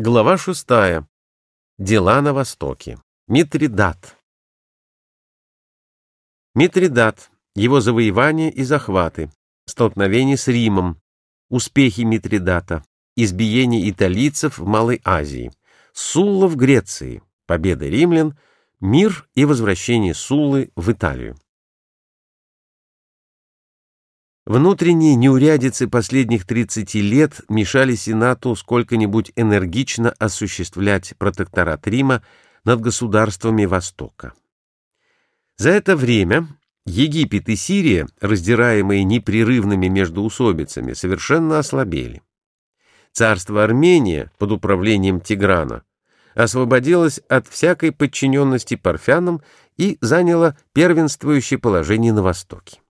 Глава шестая. Дела на Востоке. Митридат. Митридат. Его завоевания и захваты. Столкновение с Римом. Успехи Митридата. Избиение италийцев в Малой Азии. Сулла в Греции. Победа римлян. Мир и возвращение Суллы в Италию. Внутренние неурядицы последних 30 лет мешали Сенату сколько-нибудь энергично осуществлять протекторат Рима над государствами Востока. За это время Египет и Сирия, раздираемые непрерывными междоусобицами, совершенно ослабели. Царство Армения под управлением Тиграна освободилось от всякой подчиненности парфянам и заняло первенствующее положение на Востоке.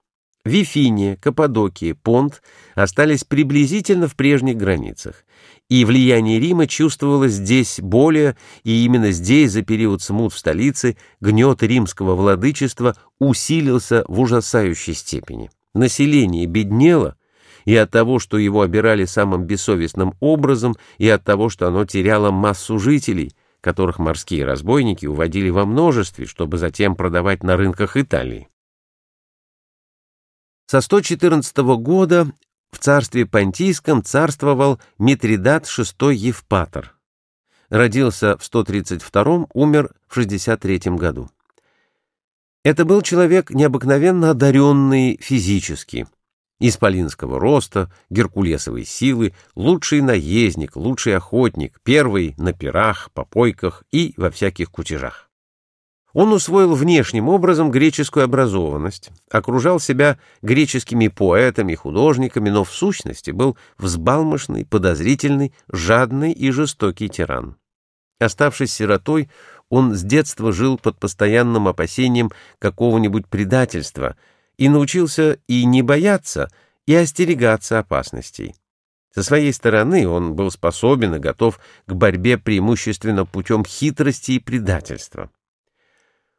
Вифиния, Каппадокия, Понт остались приблизительно в прежних границах, и влияние Рима чувствовалось здесь более, и именно здесь за период смут в столице гнет римского владычества усилился в ужасающей степени. Население беднело, и от того, что его обирали самым бессовестным образом, и от того, что оно теряло массу жителей, которых морские разбойники уводили во множестве, чтобы затем продавать на рынках Италии. Со 114 года в царстве Понтийском царствовал Митридат VI Евпатор. Родился в 132 умер в 63 году. Это был человек необыкновенно одаренный физически, исполинского роста, геркулесовой силы, лучший наездник, лучший охотник, первый на пирах, попойках и во всяких кутежах. Он усвоил внешним образом греческую образованность, окружал себя греческими поэтами, художниками, но в сущности был взбалмошный, подозрительный, жадный и жестокий тиран. Оставшись сиротой, он с детства жил под постоянным опасением какого-нибудь предательства и научился и не бояться, и остерегаться опасностей. Со своей стороны он был способен и готов к борьбе преимущественно путем хитрости и предательства.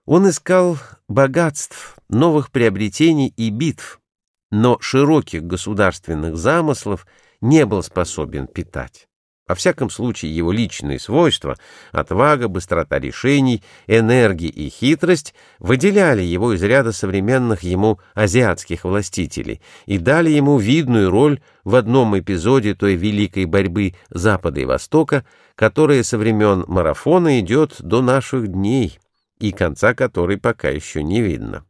Он искал богатств, новых приобретений и битв, но широких государственных замыслов не был способен питать. Во всяком случае, его личные свойства — отвага, быстрота решений, энергия и хитрость — выделяли его из ряда современных ему азиатских властителей и дали ему видную роль в одном эпизоде той великой борьбы Запада и Востока, которая со времен марафона идет до наших дней — и конца которой пока еще не видно.